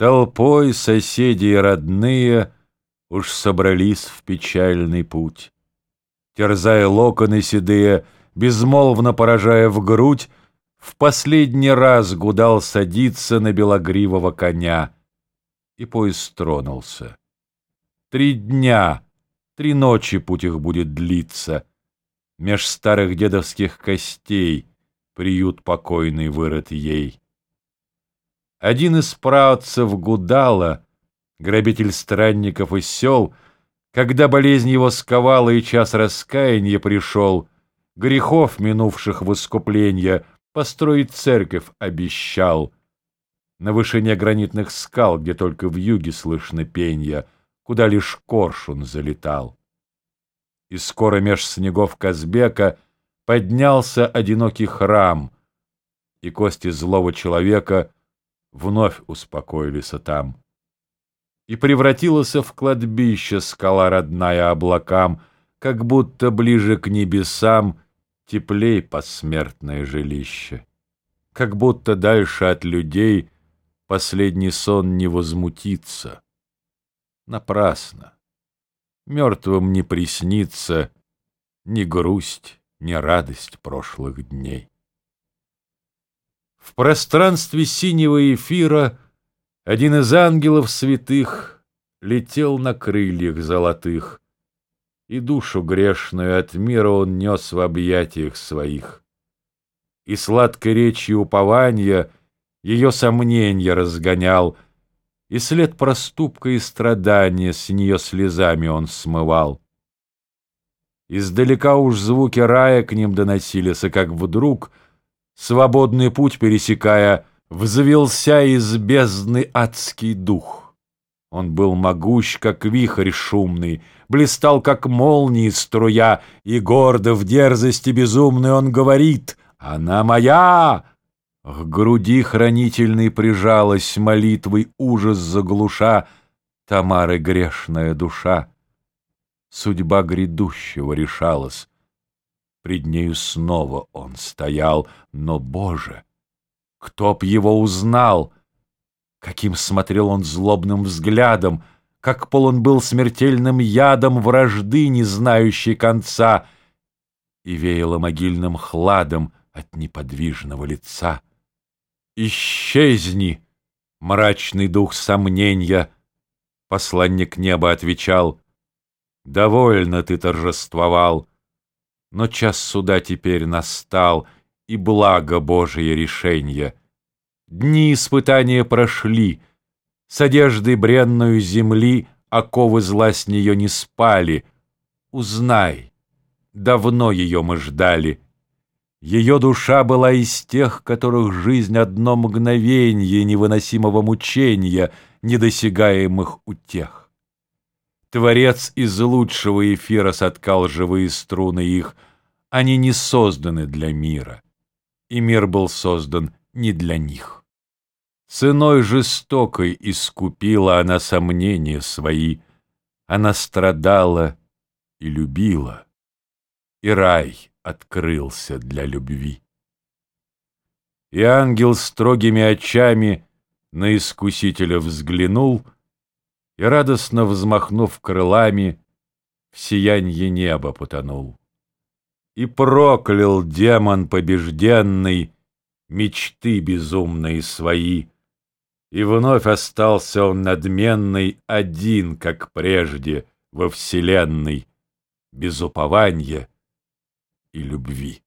Толпой соседи и родные Уж собрались в печальный путь. Терзая локоны седые, Безмолвно поражая в грудь, В последний раз гудал садиться На белогривого коня. И поезд тронулся. Три дня, три ночи путь их будет длиться. Меж старых дедовских костей Приют покойный вырод ей. Один из правцев Гудала, грабитель странников и сел, когда болезнь его сковала и час раскаяния пришел, грехов, минувших в искупление, построить церковь обещал. На вышине гранитных скал, где только в юге слышно пенье, куда лишь коршун залетал. И скоро меж снегов Казбека поднялся одинокий храм, и кости злого человека — вновь успокоились там. И превратилась в кладбище скала родная облакам, как будто ближе к небесам теплей посмертное жилище. Как будто дальше от людей последний сон не возмутится. Напрасно. Мертвым не приснится ни грусть, ни радость прошлых дней. В пространстве синего эфира Один из ангелов святых Летел на крыльях золотых, И душу грешную от мира Он нес в объятиях своих. И сладкой речью упования Ее сомнения разгонял, И след проступка и страдания С нее слезами он смывал. Издалека уж звуки рая к ним доносились, и как вдруг — свободный путь пересекая, взвелся из бездны адский дух. Он был могущ, как вихрь шумный, блистал, как молнии струя, и гордо в дерзости безумной он говорит «Она моя!» К груди хранительной прижалась молитвой ужас заглуша Тамары грешная душа. Судьба грядущего решалась, Пред нею снова он стоял, но, Боже, кто б его узнал? Каким смотрел он злобным взглядом, как полон был смертельным ядом вражды, не знающей конца, и веяло могильным хладом от неподвижного лица. «Исчезни!» — мрачный дух сомнения, посланник неба отвечал. «Довольно ты торжествовал!» Но час суда теперь настал, и благо Божие решение. Дни испытания прошли, с одежды бренную земли оковы зла с нее не спали. Узнай, давно ее мы ждали. Ее душа была из тех, которых жизнь одно мгновенье невыносимого мучения, недосягаемых утех. Творец из лучшего эфира соткал живые струны их. Они не созданы для мира, и мир был создан не для них. Ценой жестокой искупила она сомнения свои, она страдала и любила, и рай открылся для любви. И ангел строгими очами на искусителя взглянул — и, радостно взмахнув крылами, в сиянье неба потонул. И проклял демон побежденный мечты безумные свои, и вновь остался он надменный один, как прежде, во вселенной, без упования и любви.